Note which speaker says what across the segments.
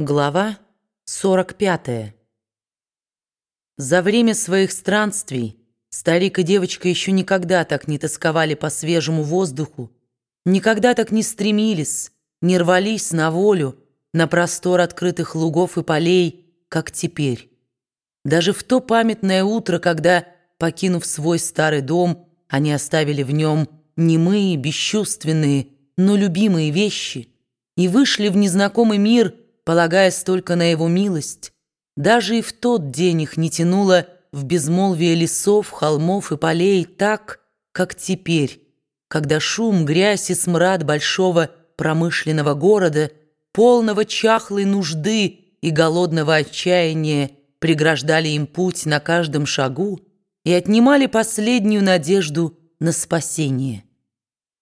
Speaker 1: Глава 45 За время своих странствий старик и девочка еще никогда так не тосковали по свежему воздуху, никогда так не стремились, не рвались на волю, на простор открытых лугов и полей, как теперь. Даже в то памятное утро, когда, покинув свой старый дом, они оставили в нем немые, бесчувственные, но любимые вещи и вышли в незнакомый мир – полагаясь только на его милость, даже и в тот день их не тянуло в безмолвие лесов, холмов и полей так, как теперь, когда шум, грязь и смрад большого промышленного города, полного чахлой нужды и голодного отчаяния преграждали им путь на каждом шагу и отнимали последнюю надежду на спасение.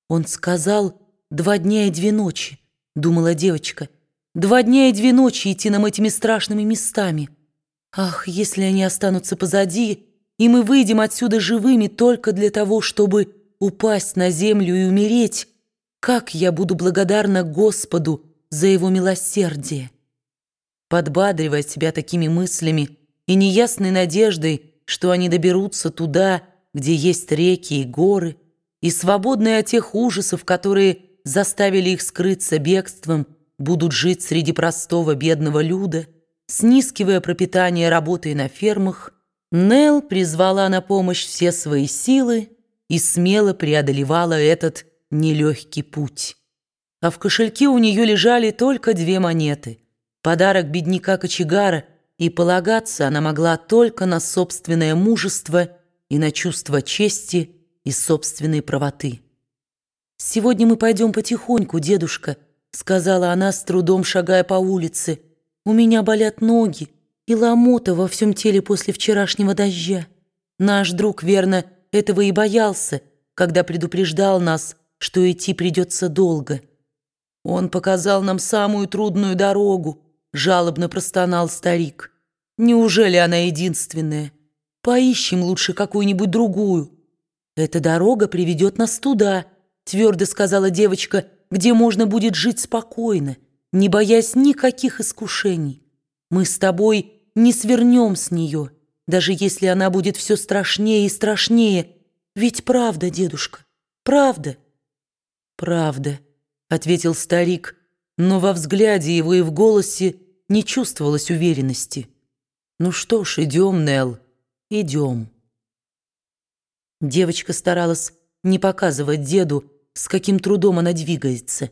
Speaker 1: «Он сказал два дня и две ночи», — думала девочка, — Два дня и две ночи идти нам этими страшными местами. Ах, если они останутся позади, и мы выйдем отсюда живыми только для того, чтобы упасть на землю и умереть, как я буду благодарна Господу за его милосердие. Подбадривая себя такими мыслями и неясной надеждой, что они доберутся туда, где есть реки и горы, и свободные от тех ужасов, которые заставили их скрыться бегством, будут жить среди простого бедного люда, снискивая пропитание работой на фермах, Нел призвала на помощь все свои силы и смело преодолевала этот нелегкий путь. А в кошельке у нее лежали только две монеты, подарок бедняка-кочегара, и полагаться она могла только на собственное мужество и на чувство чести и собственной правоты. «Сегодня мы пойдем потихоньку, дедушка», сказала она, с трудом шагая по улице. «У меня болят ноги и ломота во всем теле после вчерашнего дождя. Наш друг, верно, этого и боялся, когда предупреждал нас, что идти придется долго. Он показал нам самую трудную дорогу», — жалобно простонал старик. «Неужели она единственная? Поищем лучше какую-нибудь другую». «Эта дорога приведет нас туда», — твердо сказала девочка, — где можно будет жить спокойно, не боясь никаких искушений. Мы с тобой не свернем с нее, даже если она будет все страшнее и страшнее. Ведь правда, дедушка, правда?» «Правда», — ответил старик, но во взгляде его и в голосе не чувствовалось уверенности. «Ну что ж, идем, Нелл, идем». Девочка старалась не показывать деду, с каким трудом она двигается.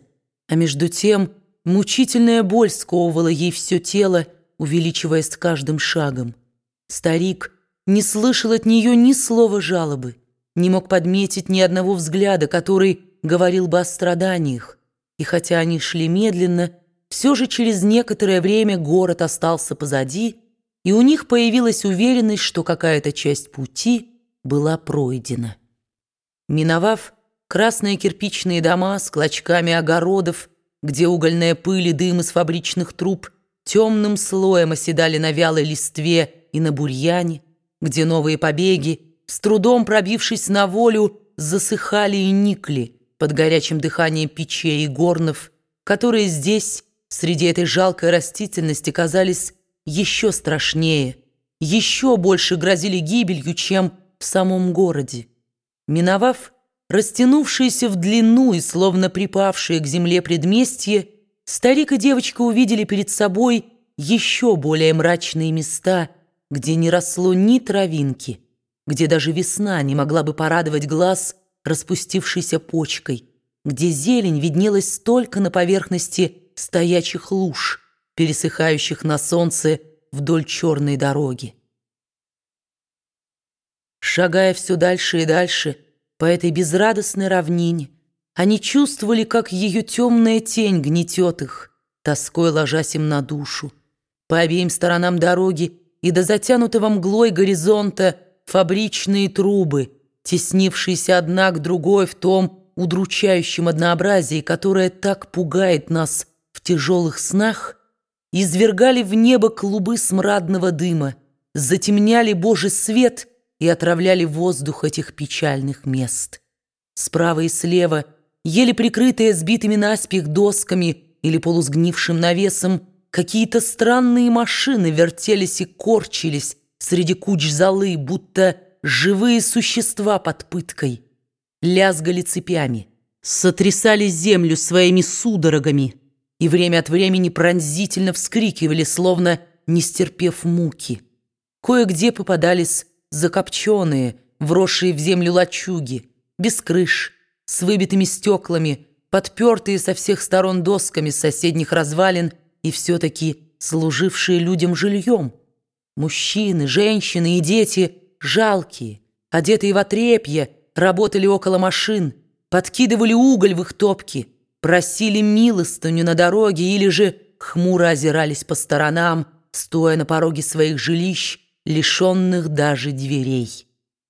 Speaker 1: А между тем мучительная боль сковывала ей все тело, увеличиваясь с каждым шагом. Старик не слышал от нее ни слова жалобы, не мог подметить ни одного взгляда, который говорил бы о страданиях. И хотя они шли медленно, все же через некоторое время город остался позади, и у них появилась уверенность, что какая-то часть пути была пройдена. Миновав красные кирпичные дома с клочками огородов, где угольная пыль и дым из фабричных труб темным слоем оседали на вялой листве и на бурьяне, где новые побеги, с трудом пробившись на волю, засыхали и никли под горячим дыханием печей и горнов, которые здесь, среди этой жалкой растительности, казались еще страшнее, еще больше грозили гибелью, чем в самом городе. Миновав Растянувшиеся в длину и словно припавшие к земле предместье, старик и девочка увидели перед собой еще более мрачные места, где не росло ни травинки, где даже весна не могла бы порадовать глаз распустившейся почкой, где зелень виднелась только на поверхности стоячих луж, пересыхающих на солнце вдоль черной дороги. Шагая все дальше и дальше, по этой безрадостной равнине. Они чувствовали, как ее темная тень гнетет их, тоской ложась им на душу. По обеим сторонам дороги и до затянутого мглой горизонта фабричные трубы, теснившиеся одна к другой в том удручающем однообразии, которое так пугает нас в тяжелых снах, извергали в небо клубы смрадного дыма, затемняли Божий свет — и отравляли воздух этих печальных мест. Справа и слева, еле прикрытые сбитыми наспех досками или полусгнившим навесом, Какие-то странные машины вертелись и корчились среди куч золы, будто живые существа под пыткой. Лязгали цепями, сотрясали землю своими судорогами и время от времени пронзительно вскрикивали, словно не стерпев муки. Кое-где попадались закопченные, вросшие в землю лачуги, без крыш, с выбитыми стеклами, подпертые со всех сторон досками соседних развалин – и все-таки служившие людям жильем. Мужчины, женщины и дети, жалкие, одетые в отрепье, работали около машин, подкидывали уголь в их топки, просили милостыню на дороге или же хмуро озирались по сторонам, стоя на пороге своих жилищ, лишенных даже дверей.